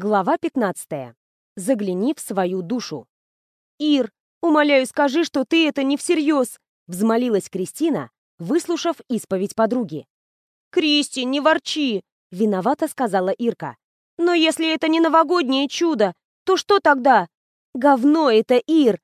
Глава 15. Загляни в свою душу. «Ир, умоляю, скажи, что ты это не всерьез!» Взмолилась Кристина, выслушав исповедь подруги. «Кристи, не ворчи!» — виновата сказала Ирка. «Но если это не новогоднее чудо, то что тогда? Говно это, Ир!»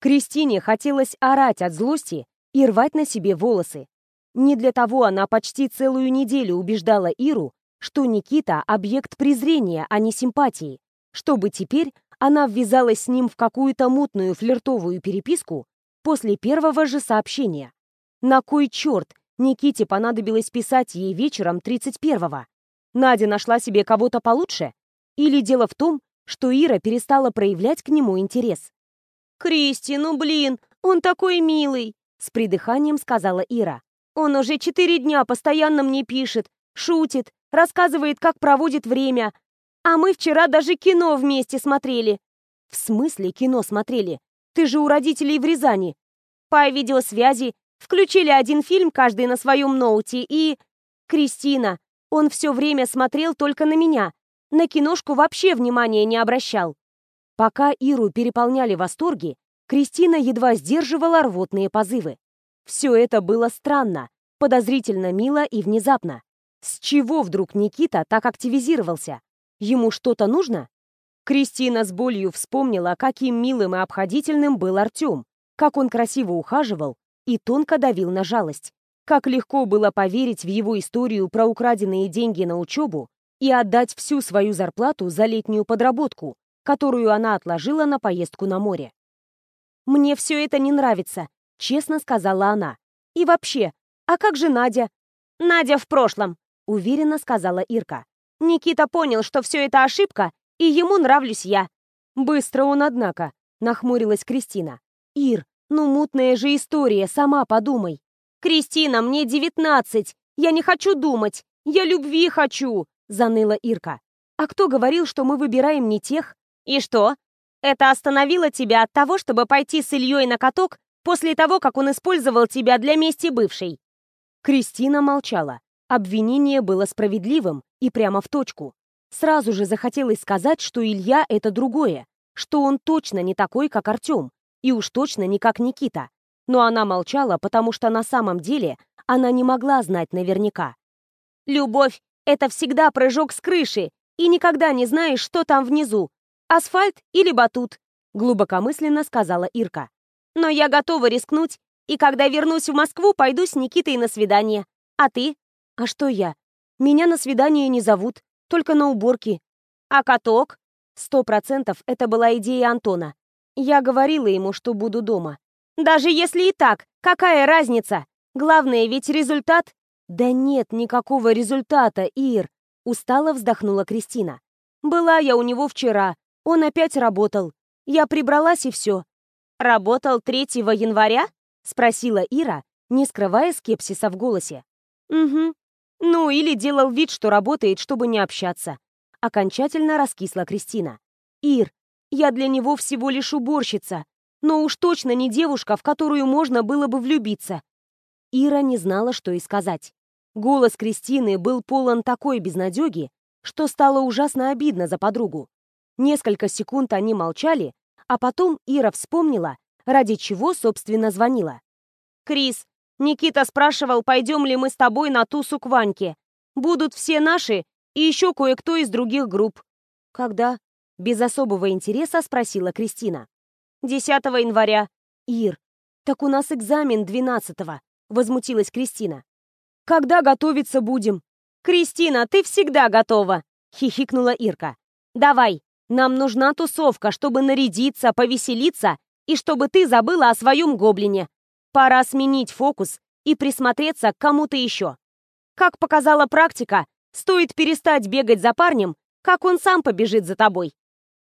Кристине хотелось орать от злости и рвать на себе волосы. Не для того она почти целую неделю убеждала Иру, что Никита — объект презрения, а не симпатии, чтобы теперь она ввязалась с ним в какую-то мутную флиртовую переписку после первого же сообщения. На кой черт Никите понадобилось писать ей вечером 31-го? Надя нашла себе кого-то получше? Или дело в том, что Ира перестала проявлять к нему интерес? «Кристи, ну блин, он такой милый!» С придыханием сказала Ира. «Он уже четыре дня постоянно мне пишет, шутит, рассказывает, как проводит время. А мы вчера даже кино вместе смотрели». «В смысле кино смотрели? Ты же у родителей в Рязани». «По видеосвязи. Включили один фильм, каждый на своем ноуте, и...» «Кристина, он все время смотрел только на меня. На киношку вообще внимания не обращал». Пока Иру переполняли восторги, Кристина едва сдерживала рвотные позывы. Все это было странно, подозрительно мило и внезапно. С чего вдруг Никита так активизировался? Ему что-то нужно? Кристина с болью вспомнила, каким милым и обходительным был Артем, как он красиво ухаживал и тонко давил на жалость. Как легко было поверить в его историю про украденные деньги на учебу и отдать всю свою зарплату за летнюю подработку, которую она отложила на поездку на море. «Мне все это не нравится», — честно сказала она. «И вообще, а как же Надя?» «Надя в прошлом», — уверенно сказала Ирка. «Никита понял, что все это ошибка, и ему нравлюсь я». «Быстро он, однако», — нахмурилась Кристина. «Ир, ну мутная же история, сама подумай». «Кристина, мне девятнадцать. Я не хочу думать. Я любви хочу», — заныла Ирка. «А кто говорил, что мы выбираем не тех?» «И что? Это остановило тебя от того, чтобы пойти с Ильей на каток после того, как он использовал тебя для мести бывшей?» Кристина молчала. Обвинение было справедливым и прямо в точку. Сразу же захотелось сказать, что Илья — это другое, что он точно не такой, как Артем, и уж точно не как Никита. Но она молчала, потому что на самом деле она не могла знать наверняка. «Любовь — это всегда прыжок с крыши, и никогда не знаешь, что там внизу, Асфальт или батут?» — глубокомысленно сказала Ирка. «Но я готова рискнуть, и когда вернусь в Москву, пойду с Никитой на свидание. А ты?» «А что я? Меня на свидание не зовут, только на уборки». «А каток?» Сто процентов это была идея Антона. Я говорила ему, что буду дома. «Даже если и так, какая разница? Главное ведь результат?» «Да нет никакого результата, Ир», — устало вздохнула Кристина. «Была я у него вчера, он опять работал. Я прибралась и все. «Работал 3 января?» — спросила Ира, не скрывая скепсиса в голосе. «Угу. Ну, или делал вид, что работает, чтобы не общаться». Окончательно раскисла Кристина. «Ир, я для него всего лишь уборщица, но уж точно не девушка, в которую можно было бы влюбиться». Ира не знала, что и сказать. Голос Кристины был полон такой безнадеги, что стало ужасно обидно за подругу. Несколько секунд они молчали, а потом Ира вспомнила, ради чего, собственно, звонила. «Крис, Никита спрашивал, пойдем ли мы с тобой на тусу к Ваньке. Будут все наши и еще кое-кто из других групп». «Когда?» — без особого интереса спросила Кристина. «10 января». «Ир, так у нас экзамен 12-го», — возмутилась Кристина. «Когда готовиться будем?» «Кристина, ты всегда готова!» — хихикнула Ирка. «Давай, нам нужна тусовка, чтобы нарядиться, повеселиться и чтобы ты забыла о своем гоблине. Пора сменить фокус и присмотреться к кому-то еще. Как показала практика, стоит перестать бегать за парнем, как он сам побежит за тобой.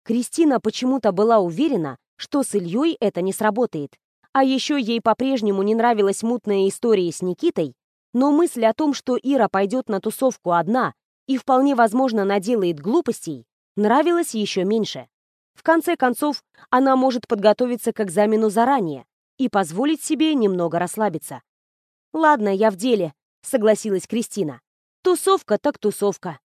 Кристина почему-то была уверена, что с Ильей это не сработает. А еще ей по-прежнему не нравилась мутная история с Никитой, но мысль о том, что Ира пойдет на тусовку одна и вполне возможно наделает глупостей, нравилось еще меньше. В конце концов, она может подготовиться к экзамену заранее и позволить себе немного расслабиться. «Ладно, я в деле», — согласилась Кристина. «Тусовка так тусовка».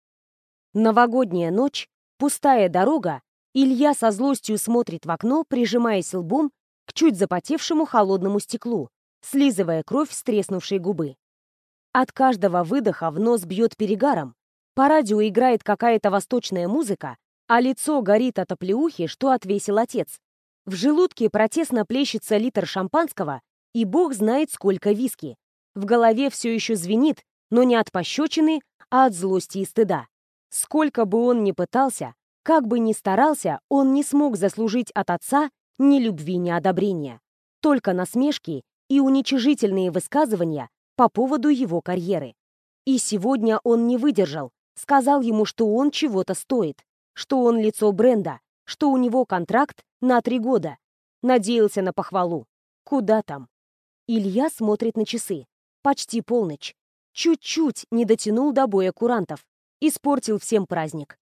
Новогодняя ночь Пустая дорога, Илья со злостью смотрит в окно, прижимаясь лбом к чуть запотевшему холодному стеклу, слизывая кровь с треснувшей губы. От каждого выдоха в нос бьет перегаром, по радио играет какая-то восточная музыка, а лицо горит от оплеухи, что отвесил отец. В желудке протестно плещется литр шампанского, и бог знает сколько виски. В голове все еще звенит, но не от пощечины, а от злости и стыда. Сколько бы он ни пытался, как бы ни старался, он не смог заслужить от отца ни любви, ни одобрения. Только насмешки и уничижительные высказывания по поводу его карьеры. И сегодня он не выдержал, сказал ему, что он чего-то стоит, что он лицо бренда, что у него контракт на три года. Надеялся на похвалу. Куда там? Илья смотрит на часы. Почти полночь. Чуть-чуть не дотянул до боя курантов. Испортил всем праздник.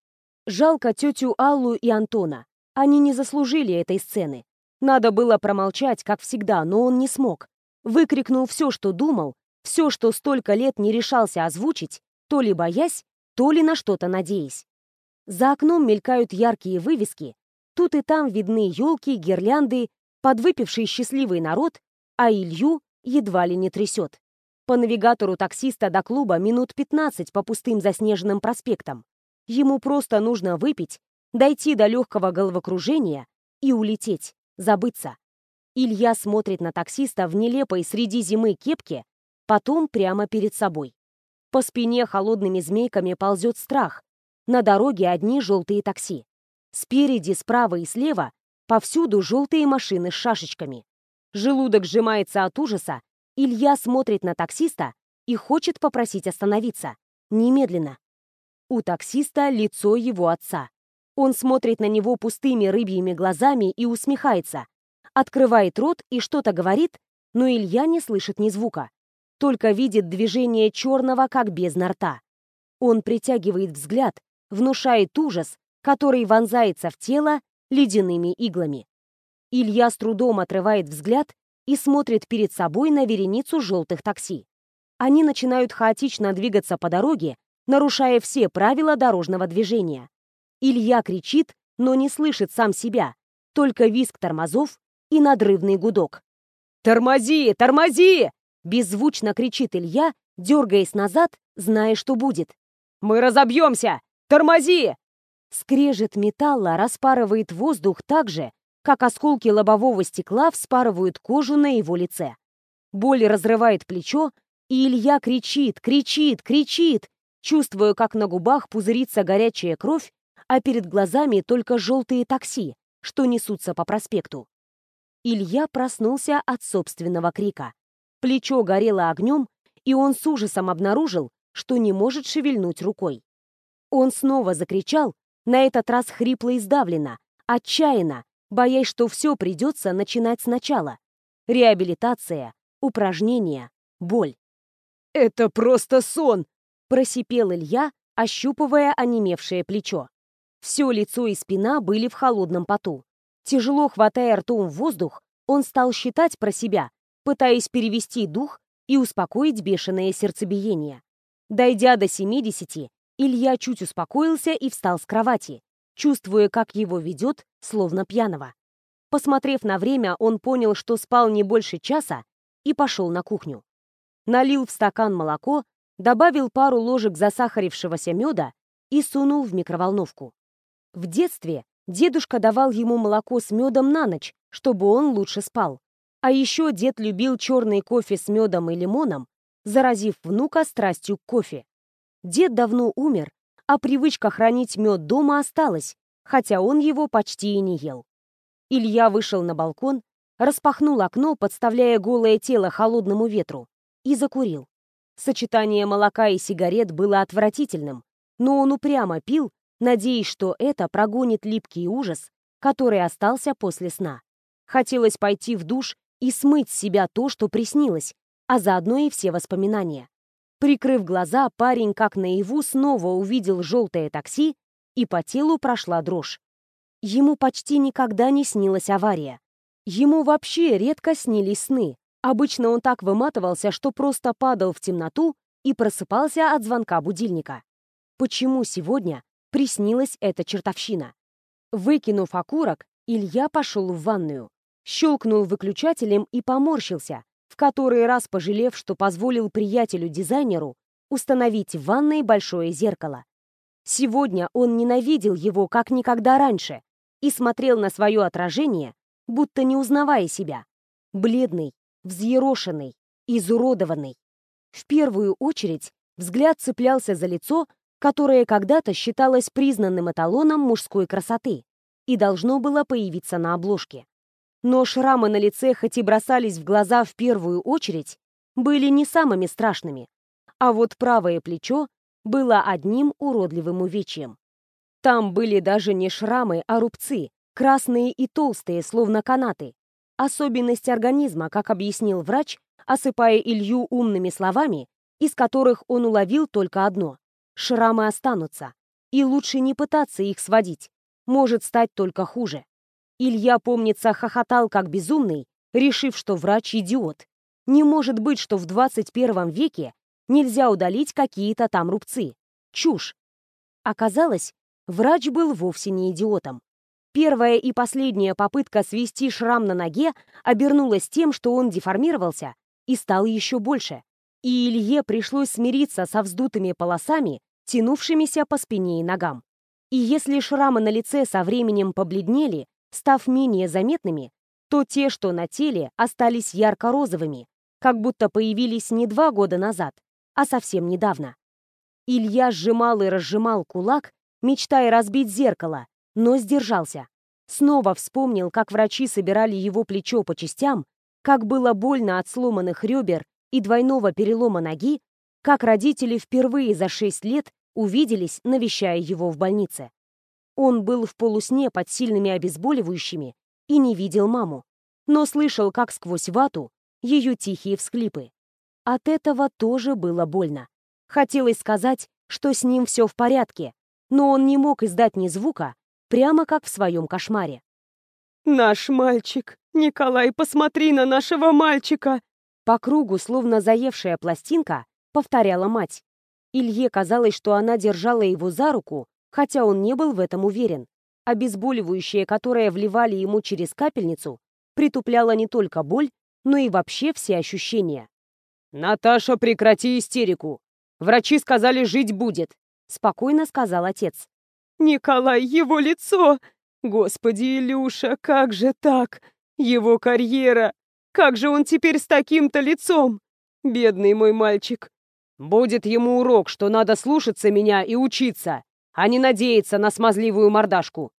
Жалко тетю Аллу и Антона. Они не заслужили этой сцены. Надо было промолчать, как всегда, но он не смог. Выкрикнул все, что думал, все, что столько лет не решался озвучить, то ли боясь, то ли на что-то надеясь. За окном мелькают яркие вывески, тут и там видны елки, гирлянды, подвыпивший счастливый народ, а Илью едва ли не трясет. По навигатору таксиста до клуба минут 15 по пустым заснеженным проспектам. Ему просто нужно выпить, дойти до легкого головокружения и улететь, забыться. Илья смотрит на таксиста в нелепой среди зимы кепке, потом прямо перед собой. По спине холодными змейками ползет страх. На дороге одни желтые такси. Спереди, справа и слева повсюду желтые машины с шашечками. Желудок сжимается от ужаса. Илья смотрит на таксиста и хочет попросить остановиться. Немедленно. У таксиста лицо его отца. Он смотрит на него пустыми рыбьими глазами и усмехается. Открывает рот и что-то говорит, но Илья не слышит ни звука только видит движение черного, как бездна рта. Он притягивает взгляд, внушает ужас, который вонзается в тело ледяными иглами. Илья с трудом отрывает взгляд и смотрит перед собой на вереницу желтых такси. Они начинают хаотично двигаться по дороге, нарушая все правила дорожного движения. Илья кричит, но не слышит сам себя, только визг тормозов и надрывный гудок. «Тормози! Тормози!» Беззвучно кричит Илья, дергаясь назад, зная, что будет. «Мы разобьемся! Тормози!» Скрежет металла распарывает воздух так же, как осколки лобового стекла вспарывают кожу на его лице. Боль разрывает плечо, и Илья кричит, кричит, кричит, чувствуя, как на губах пузырится горячая кровь, а перед глазами только желтые такси, что несутся по проспекту. Илья проснулся от собственного крика. Плечо горело огнем, и он с ужасом обнаружил, что не может шевельнуть рукой. Он снова закричал, на этот раз хрипло и сдавленно, отчаянно, боясь, что все придется начинать сначала. Реабилитация, упражнения, боль. «Это просто сон!» – просипел Илья, ощупывая онемевшее плечо. Все лицо и спина были в холодном поту. Тяжело хватая ртом воздух, он стал считать про себя, пытаясь перевести дух и успокоить бешеное сердцебиение. Дойдя до 70, Илья чуть успокоился и встал с кровати, чувствуя, как его ведет, словно пьяного. Посмотрев на время, он понял, что спал не больше часа, и пошел на кухню. Налил в стакан молоко, добавил пару ложек засахарившегося меда и сунул в микроволновку. В детстве дедушка давал ему молоко с медом на ночь, чтобы он лучше спал. А еще дед любил черный кофе с медом и лимоном, заразив внука страстью к кофе. Дед давно умер, а привычка хранить мед дома осталась, хотя он его почти и не ел. Илья вышел на балкон, распахнул окно, подставляя голое тело холодному ветру, и закурил. Сочетание молока и сигарет было отвратительным, но он упрямо пил, надеясь, что это прогонит липкий ужас, который остался после сна. Хотелось пойти в душ и смыть с себя то, что приснилось, а заодно и все воспоминания. Прикрыв глаза, парень как наяву снова увидел желтое такси, и по телу прошла дрожь. Ему почти никогда не снилась авария. Ему вообще редко снились сны. Обычно он так выматывался, что просто падал в темноту и просыпался от звонка будильника. Почему сегодня приснилась эта чертовщина. Выкинув окурок, Илья пошел в ванную, щелкнул выключателем и поморщился, в который раз пожалев, что позволил приятелю-дизайнеру установить в ванной большое зеркало. Сегодня он ненавидел его как никогда раньше и смотрел на свое отражение, будто не узнавая себя. Бледный, взъерошенный, изуродованный. В первую очередь взгляд цеплялся за лицо, которое когда-то считалось признанным эталоном мужской красоты и должно было появиться на обложке. Но шрамы на лице, хоть и бросались в глаза в первую очередь, были не самыми страшными. А вот правое плечо было одним уродливым увечьем. Там были даже не шрамы, а рубцы, красные и толстые, словно канаты. Особенность организма, как объяснил врач, осыпая Илью умными словами, из которых он уловил только одно — шрамы останутся, и лучше не пытаться их сводить, может стать только хуже. Илья, помнится, хохотал как безумный, решив, что врач идиот. Не может быть, что в 21 веке нельзя удалить какие-то там рубцы. Чушь. Оказалось, врач был вовсе не идиотом. Первая и последняя попытка свести шрам на ноге обернулась тем, что он деформировался и стал еще больше. И Илье пришлось смириться со вздутыми полосами, тянувшимися по спине и ногам. И если шрамы на лице со временем побледнели, став менее заметными, то те, что на теле, остались ярко-розовыми, как будто появились не два года назад, а совсем недавно. Илья сжимал и разжимал кулак, мечтая разбить зеркало, но сдержался. Снова вспомнил, как врачи собирали его плечо по частям, как было больно от сломанных ребер и двойного перелома ноги, как родители впервые за шесть лет увиделись, навещая его в больнице. Он был в полусне под сильными обезболивающими и не видел маму, но слышал, как сквозь вату ее тихие всхлипы. От этого тоже было больно. Хотелось сказать, что с ним все в порядке, но он не мог издать ни звука, прямо как в своем кошмаре. «Наш мальчик! Николай, посмотри на нашего мальчика!» По кругу, словно заевшая пластинка, повторяла мать. Илье казалось, что она держала его за руку, хотя он не был в этом уверен. Обезболивающее, которое вливали ему через капельницу, притупляло не только боль, но и вообще все ощущения. «Наташа, прекрати истерику! Врачи сказали, жить будет!» — спокойно сказал отец. «Николай, его лицо! Господи, Илюша, как же так? Его карьера! Как же он теперь с таким-то лицом? Бедный мой мальчик!» «Будет ему урок, что надо слушаться меня и учиться, а не надеяться на смазливую мордашку!»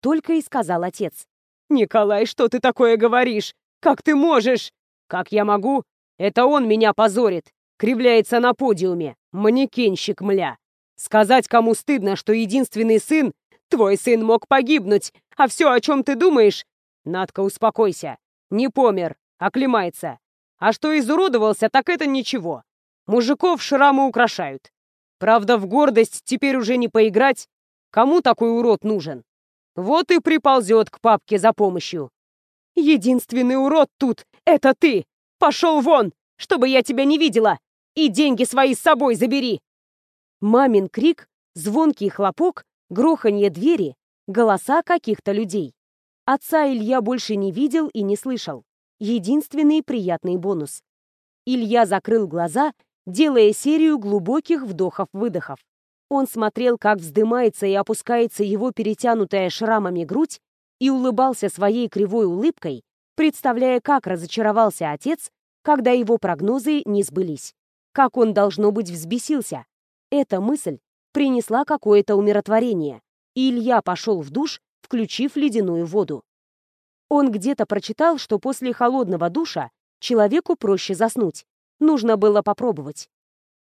Только и сказал отец. «Николай, что ты такое говоришь? Как ты можешь?» «Как я могу? Это он меня позорит, кривляется на подиуме, манекенщик, мля. Сказать кому стыдно, что единственный сын, твой сын мог погибнуть, а все, о чем ты думаешь... Надка, успокойся. Не помер, оклемается. А что изуродовался, так это ничего. Мужиков шрамы украшают. Правда, в гордость теперь уже не поиграть. Кому такой урод нужен? Вот и приползет к папке за помощью. Единственный урод тут — это ты! Пошел вон, чтобы я тебя не видела! И деньги свои с собой забери!» Мамин крик, звонкий хлопок, гроханье двери, голоса каких-то людей. Отца Илья больше не видел и не слышал. Единственный приятный бонус. Илья закрыл глаза, делая серию глубоких вдохов-выдохов. Он смотрел, как вздымается и опускается его перетянутая шрамами грудь, и улыбался своей кривой улыбкой, представляя, как разочаровался отец, когда его прогнозы не сбылись. Как он, должно быть, взбесился. Эта мысль принесла какое-то умиротворение, и Илья пошел в душ, включив ледяную воду. Он где-то прочитал, что после холодного душа человеку проще заснуть. Нужно было попробовать.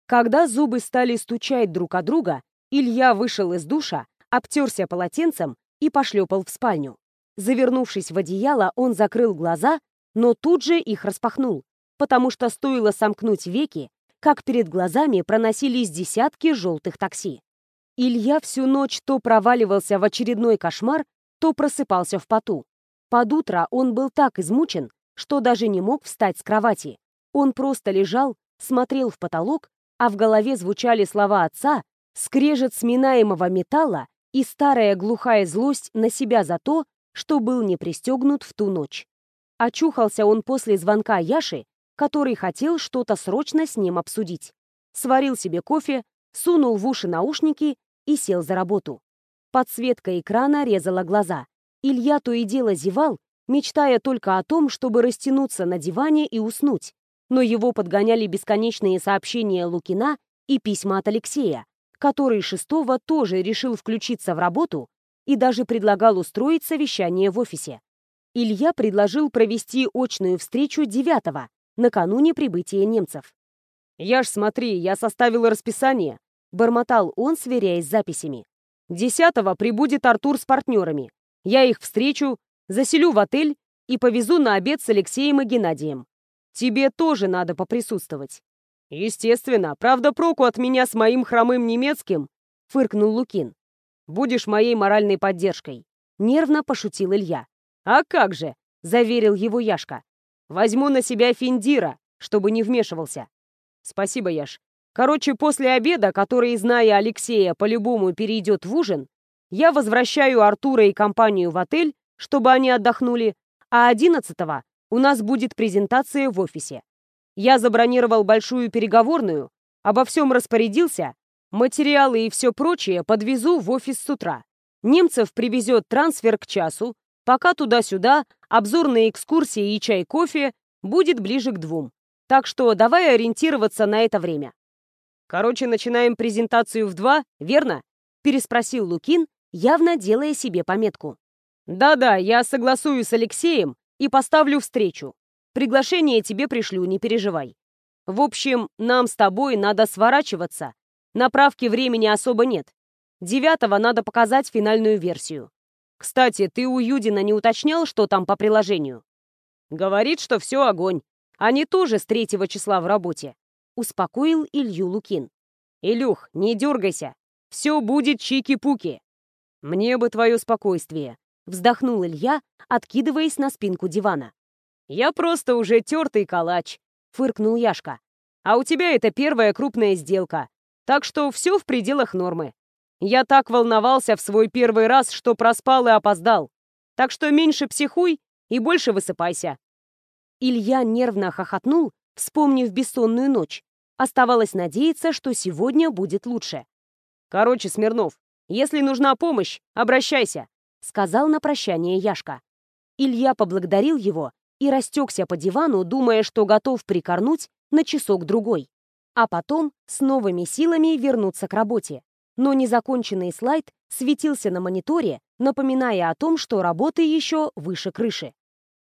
Когда зубы стали стучать друг о друга, Илья вышел из душа, обтерся полотенцем и пошлепал в спальню. Завернувшись в одеяло, он закрыл глаза, но тут же их распахнул, потому что стоило сомкнуть веки, как перед глазами проносились десятки желтых такси. Илья всю ночь то проваливался в очередной кошмар, то просыпался в поту. Под утро он был так измучен, что даже не мог встать с кровати. Он просто лежал, смотрел в потолок, а в голове звучали слова отца, скрежет сминаемого металла и старая глухая злость на себя за то, что был не пристегнут в ту ночь. Очухался он после звонка Яши, который хотел что-то срочно с ним обсудить. Сварил себе кофе, сунул в уши наушники и сел за работу. Подсветка экрана резала глаза. Илья то и дело зевал, мечтая только о том, чтобы растянуться на диване и уснуть. Но его подгоняли бесконечные сообщения Лукина и письма от Алексея, который шестого тоже решил включиться в работу и даже предлагал устроить совещание в офисе. Илья предложил провести очную встречу девятого, накануне прибытия немцев. «Я ж смотри, я составил расписание», — бормотал он, сверяясь с записями. «Десятого прибудет Артур с партнерами. Я их встречу, заселю в отель и повезу на обед с Алексеем и Геннадием. Тебе тоже надо поприсутствовать». «Естественно. Правда, проку от меня с моим хромым немецким», — фыркнул Лукин. «Будешь моей моральной поддержкой», — нервно пошутил Илья. «А как же», — заверил его Яшка. «Возьму на себя Финдира, чтобы не вмешивался». «Спасибо, Яш. Короче, после обеда, который, зная Алексея, по-любому перейдет в ужин, я возвращаю Артура и компанию в отель, чтобы они отдохнули, а одиннадцатого у нас будет презентация в офисе. Я забронировал большую переговорную, обо всем распорядился, материалы и все прочее подвезу в офис с утра. Немцев привезет трансфер к часу, пока туда-сюда, обзорные экскурсии и чай-кофе будет ближе к двум. Так что давай ориентироваться на это время. Короче, начинаем презентацию в два, верно? Переспросил Лукин, явно делая себе пометку. Да-да, я согласую с Алексеем и поставлю встречу. Приглашение тебе пришлю, не переживай. В общем, нам с тобой надо сворачиваться. Направки времени особо нет. Девятого надо показать финальную версию. Кстати, ты у Юдина не уточнял, что там по приложению? Говорит, что все огонь. Они тоже с третьего числа в работе. Успокоил Илью Лукин. Илюх, не дергайся. Все будет чики-пуки. Мне бы твое спокойствие. Вздохнул Илья, откидываясь на спинку дивана. «Я просто уже тертый калач», — фыркнул Яшка. «А у тебя это первая крупная сделка, так что все в пределах нормы. Я так волновался в свой первый раз, что проспал и опоздал. Так что меньше психуй и больше высыпайся». Илья нервно хохотнул, вспомнив бессонную ночь. Оставалось надеяться, что сегодня будет лучше. «Короче, Смирнов, если нужна помощь, обращайся», — сказал на прощание Яшка. Илья поблагодарил его и растекся по дивану, думая, что готов прикорнуть на часок-другой, а потом с новыми силами вернуться к работе. Но незаконченный слайд светился на мониторе, напоминая о том, что работы еще выше крыши.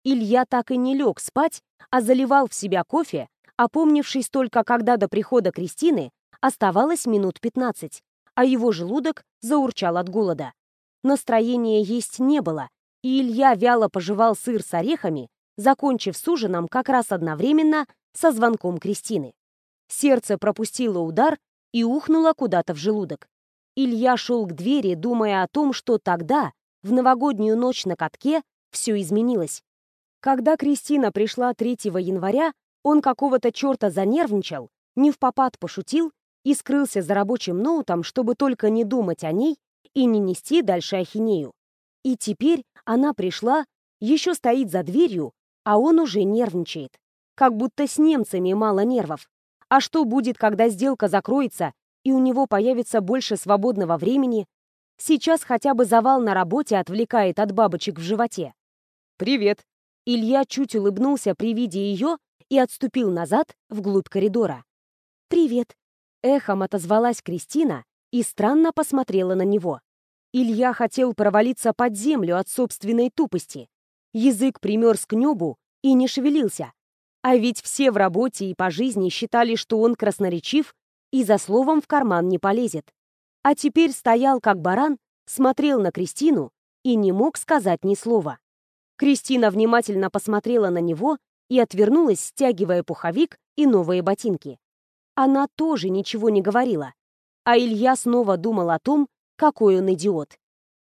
Илья так и не лег спать, а заливал в себя кофе, опомнившись только когда до прихода Кристины оставалось минут 15, а его желудок заурчал от голода. Настроения есть не было, и Илья вяло пожевал сыр с орехами, закончив с ужином как раз одновременно со звонком Кристины. Сердце пропустило удар и ухнуло куда-то в желудок. Илья шел к двери, думая о том, что тогда, в новогоднюю ночь на катке, все изменилось. Когда Кристина пришла 3 января, он какого-то черта занервничал, не в попад пошутил и скрылся за рабочим ноутом, чтобы только не думать о ней и не нести дальше ахинею. И теперь она пришла, еще стоит за дверью а он уже нервничает. Как будто с немцами мало нервов. А что будет, когда сделка закроется, и у него появится больше свободного времени? Сейчас хотя бы завал на работе отвлекает от бабочек в животе. «Привет!» Илья чуть улыбнулся при виде ее и отступил назад, вглубь коридора. «Привет!» Эхом отозвалась Кристина и странно посмотрела на него. Илья хотел провалиться под землю от собственной тупости, Язык примерз к небу и не шевелился. А ведь все в работе и по жизни считали, что он красноречив и за словом в карман не полезет. А теперь стоял как баран, смотрел на Кристину и не мог сказать ни слова. Кристина внимательно посмотрела на него и отвернулась, стягивая пуховик и новые ботинки. Она тоже ничего не говорила. А Илья снова думал о том, какой он идиот.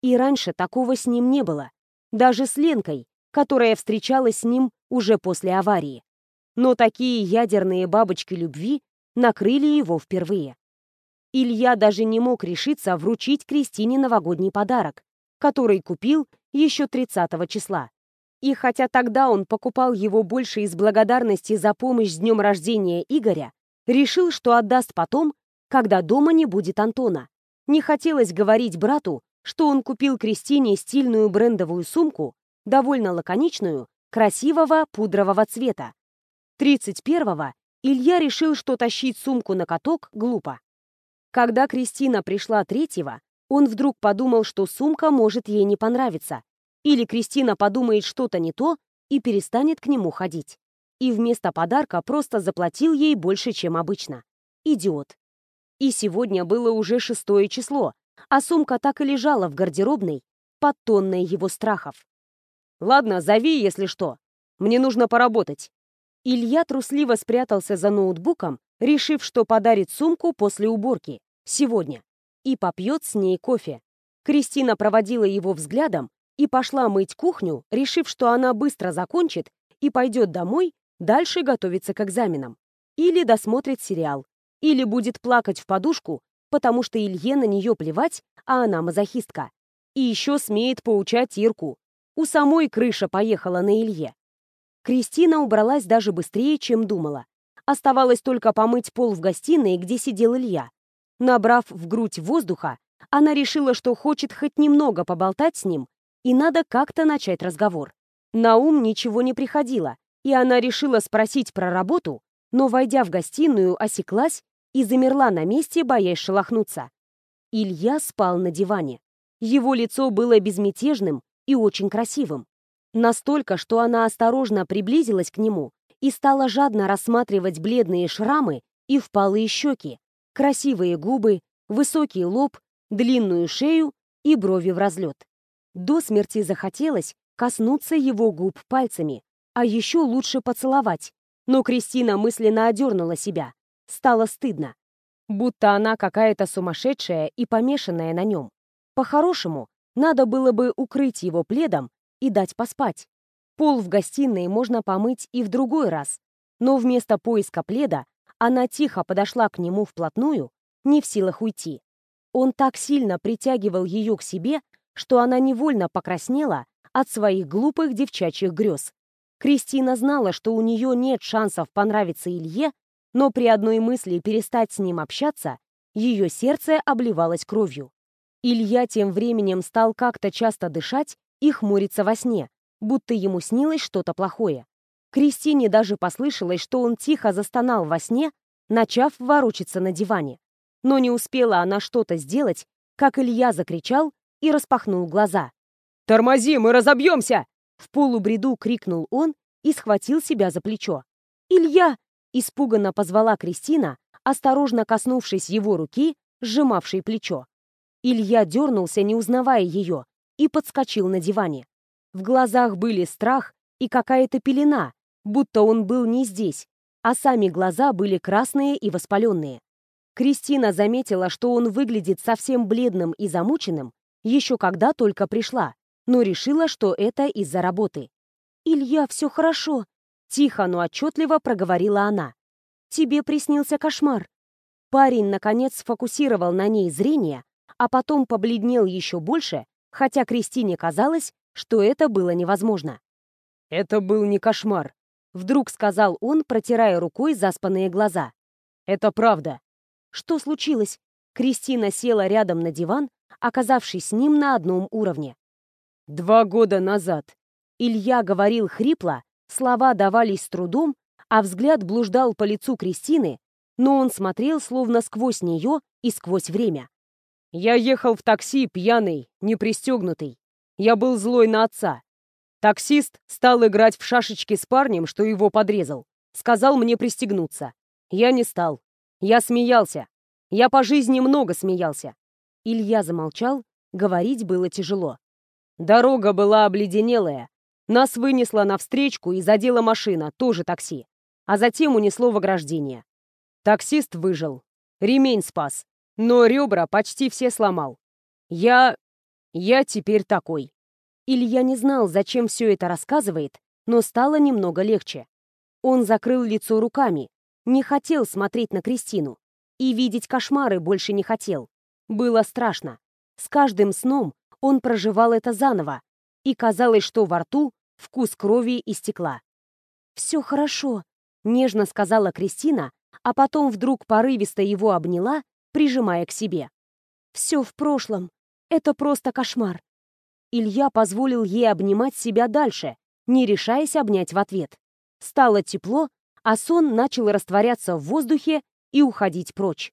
И раньше такого с ним не было. Даже с Ленкой, которая встречалась с ним уже после аварии. Но такие ядерные бабочки любви накрыли его впервые. Илья даже не мог решиться вручить Кристине новогодний подарок, который купил еще 30 числа. И хотя тогда он покупал его больше из благодарности за помощь с днем рождения Игоря, решил, что отдаст потом, когда дома не будет Антона. Не хотелось говорить брату, что он купил Кристине стильную брендовую сумку, довольно лаконичную, красивого пудрового цвета. 31-го Илья решил, что тащить сумку на каток глупо. Когда Кристина пришла третьего, он вдруг подумал, что сумка может ей не понравиться. Или Кристина подумает что-то не то и перестанет к нему ходить. И вместо подарка просто заплатил ей больше, чем обычно. Идиот. И сегодня было уже шестое число, а сумка так и лежала в гардеробной, под тонной его страхов. «Ладно, зови, если что. Мне нужно поработать». Илья трусливо спрятался за ноутбуком, решив, что подарит сумку после уборки, сегодня, и попьет с ней кофе. Кристина проводила его взглядом и пошла мыть кухню, решив, что она быстро закончит и пойдет домой, дальше готовиться к экзаменам. Или досмотрит сериал, или будет плакать в подушку, потому что Илье на нее плевать, а она мазохистка. И еще смеет поучать Ирку. У самой крыша поехала на Илье. Кристина убралась даже быстрее, чем думала. Оставалось только помыть пол в гостиной, где сидел Илья. Набрав в грудь воздуха, она решила, что хочет хоть немного поболтать с ним, и надо как-то начать разговор. На ум ничего не приходило, и она решила спросить про работу, но, войдя в гостиную, осеклась и замерла на месте, боясь шелохнуться. Илья спал на диване. Его лицо было безмятежным и очень красивым. Настолько, что она осторожно приблизилась к нему и стала жадно рассматривать бледные шрамы и впалые щеки, красивые губы, высокий лоб, длинную шею и брови в разлет. До смерти захотелось коснуться его губ пальцами, а еще лучше поцеловать. Но Кристина мысленно одернула себя. Стало стыдно. Будто она какая-то сумасшедшая и помешанная на нем. По-хорошему, надо было бы укрыть его пледом и дать поспать. Пол в гостиной можно помыть и в другой раз. Но вместо поиска пледа она тихо подошла к нему вплотную, не в силах уйти. Он так сильно притягивал ее к себе, что она невольно покраснела от своих глупых девчачьих грез. Кристина знала, что у нее нет шансов понравиться Илье, но при одной мысли перестать с ним общаться, ее сердце обливалось кровью. Илья тем временем стал как-то часто дышать и хмуриться во сне, будто ему снилось что-то плохое. Кристине даже послышалось, что он тихо застонал во сне, начав ворочаться на диване. Но не успела она что-то сделать, как Илья закричал и распахнул глаза. «Тормози, мы разобьемся!» В полубреду крикнул он и схватил себя за плечо. «Илья!» Испуганно позвала Кристина, осторожно коснувшись его руки, сжимавшей плечо. Илья дернулся, не узнавая ее, и подскочил на диване. В глазах были страх и какая-то пелена, будто он был не здесь, а сами глаза были красные и воспаленные. Кристина заметила, что он выглядит совсем бледным и замученным, еще когда только пришла, но решила, что это из-за работы. «Илья, все хорошо», Тихо, но отчетливо проговорила она. «Тебе приснился кошмар». Парень, наконец, сфокусировал на ней зрение, а потом побледнел еще больше, хотя Кристине казалось, что это было невозможно. «Это был не кошмар», — вдруг сказал он, протирая рукой заспанные глаза. «Это правда». «Что случилось?» Кристина села рядом на диван, оказавшись с ним на одном уровне. «Два года назад». Илья говорил хрипло, Слова давались с трудом, а взгляд блуждал по лицу Кристины, но он смотрел словно сквозь нее и сквозь время. «Я ехал в такси, пьяный, непристегнутый. Я был злой на отца. Таксист стал играть в шашечки с парнем, что его подрезал. Сказал мне пристегнуться. Я не стал. Я смеялся. Я по жизни много смеялся». Илья замолчал, говорить было тяжело. Дорога была обледенелая, нас вынесло навстречку и задела машина, тоже такси. А затем унесло в ограждение. Таксист выжил. Ремень спас. Но ребра почти все сломал. Я... я теперь такой. Илья не знал, зачем все это рассказывает, но стало немного легче. Он закрыл лицо руками, не хотел смотреть на Кристину. И видеть кошмары больше не хотел. Было страшно. С каждым сном он проживал это заново, и казалось, что во рту вкус крови и стекла. «Все хорошо», — нежно сказала Кристина, а потом вдруг порывисто его обняла, прижимая к себе. «Все в прошлом. Это просто кошмар». Илья позволил ей обнимать себя дальше, не решаясь обнять в ответ. Стало тепло, а сон начал растворяться в воздухе и уходить прочь.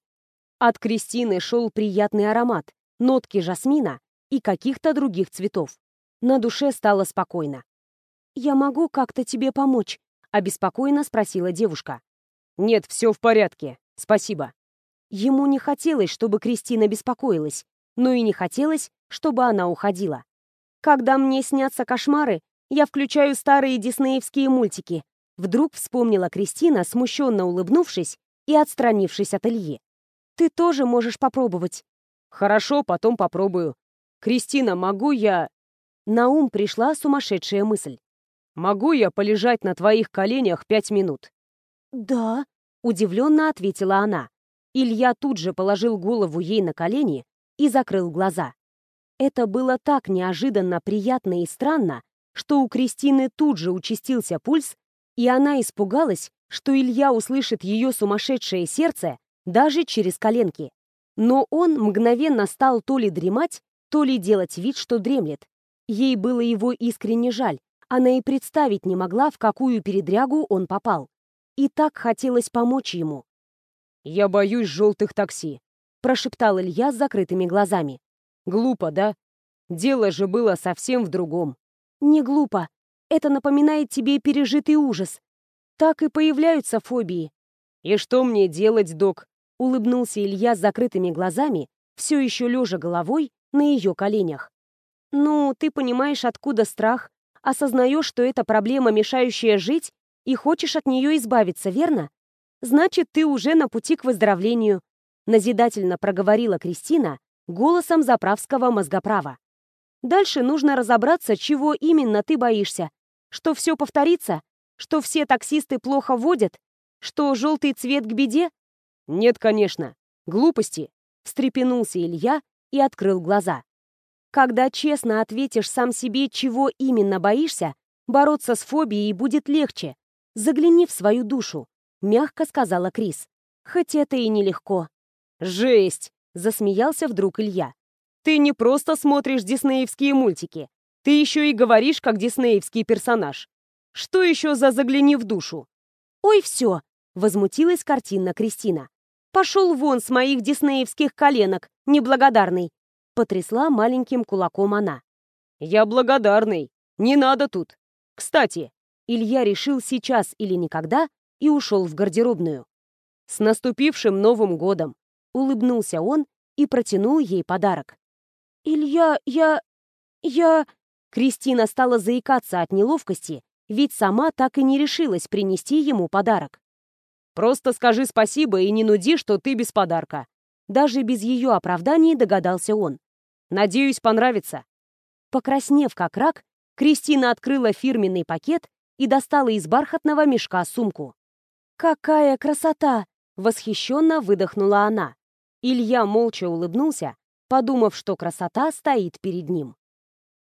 От Кристины шел приятный аромат, нотки жасмина и каких-то других цветов. На душе стало спокойно. «Я могу как-то тебе помочь?» — обеспокоенно спросила девушка. «Нет, все в порядке. Спасибо». Ему не хотелось, чтобы Кристина беспокоилась, но и не хотелось, чтобы она уходила. «Когда мне снятся кошмары, я включаю старые диснеевские мультики», вдруг вспомнила Кристина, смущенно улыбнувшись и отстранившись от Ильи. «Ты тоже можешь попробовать». «Хорошо, потом попробую. Кристина, могу я...» На ум пришла сумасшедшая мысль. «Могу я полежать на твоих коленях пять минут?» «Да», — удивленно ответила она. Илья тут же положил голову ей на колени и закрыл глаза. Это было так неожиданно приятно и странно, что у Кристины тут же участился пульс, и она испугалась, что Илья услышит ее сумасшедшее сердце даже через коленки. Но он мгновенно стал то ли дремать, то ли делать вид, что дремлет. Ей было его искренне жаль, она и представить не могла, в какую передрягу он попал. И так хотелось помочь ему. «Я боюсь желтых такси», — прошептал Илья с закрытыми глазами. «Глупо, да? Дело же было совсем в другом». «Не глупо. Это напоминает тебе пережитый ужас. Так и появляются фобии». «И что мне делать, док?» — улыбнулся Илья с закрытыми глазами, все еще лежа головой на ее коленях. «Ну, ты понимаешь, откуда страх, осознаешь, что это проблема, мешающая жить, и хочешь от нее избавиться, верно? значит, ты уже на пути к выздоровлению», назидательно проговорила Кристина голосом заправского мозгоправа. «Дальше нужно разобраться, чего именно ты боишься. Что все повторится? Что все таксисты плохо водят? Что желтый цвет к беде?» «Нет, конечно. Глупости», — встрепенулся Илья и открыл глаза. «Когда честно ответишь сам себе, чего именно боишься, бороться с фобией будет легче. Загляни в свою душу. — мягко сказала Крис. «Хоть это и нелегко». «Жесть!» — засмеялся вдруг Илья. «Ты не просто смотришь диснеевские мультики. Ты еще и говоришь, как диснеевский персонаж. Что еще за «загляни в душу»?» «Ой, все!» — возмутилась картинно Кристина. «Пошел вон с моих диснеевских коленок, неблагодарный!» Потрясла маленьким кулаком она. «Я благодарный. Не надо тут. Кстати, Илья решил сейчас или никогда и ушел в гардеробную. «С наступившим Новым годом!» — улыбнулся он и протянул ей подарок. «Илья, я... я...» Кристина стала заикаться от неловкости, ведь сама так и не решилась принести ему подарок. «Просто скажи спасибо и не нуди, что ты без подарка». Даже без ее оправданий догадался он. «Надеюсь, понравится». Покраснев как рак, Кристина открыла фирменный пакет и достала из бархатного мешка сумку. «Какая красота!» — восхищенно выдохнула она. Илья молча улыбнулся, подумав, что красота стоит перед ним.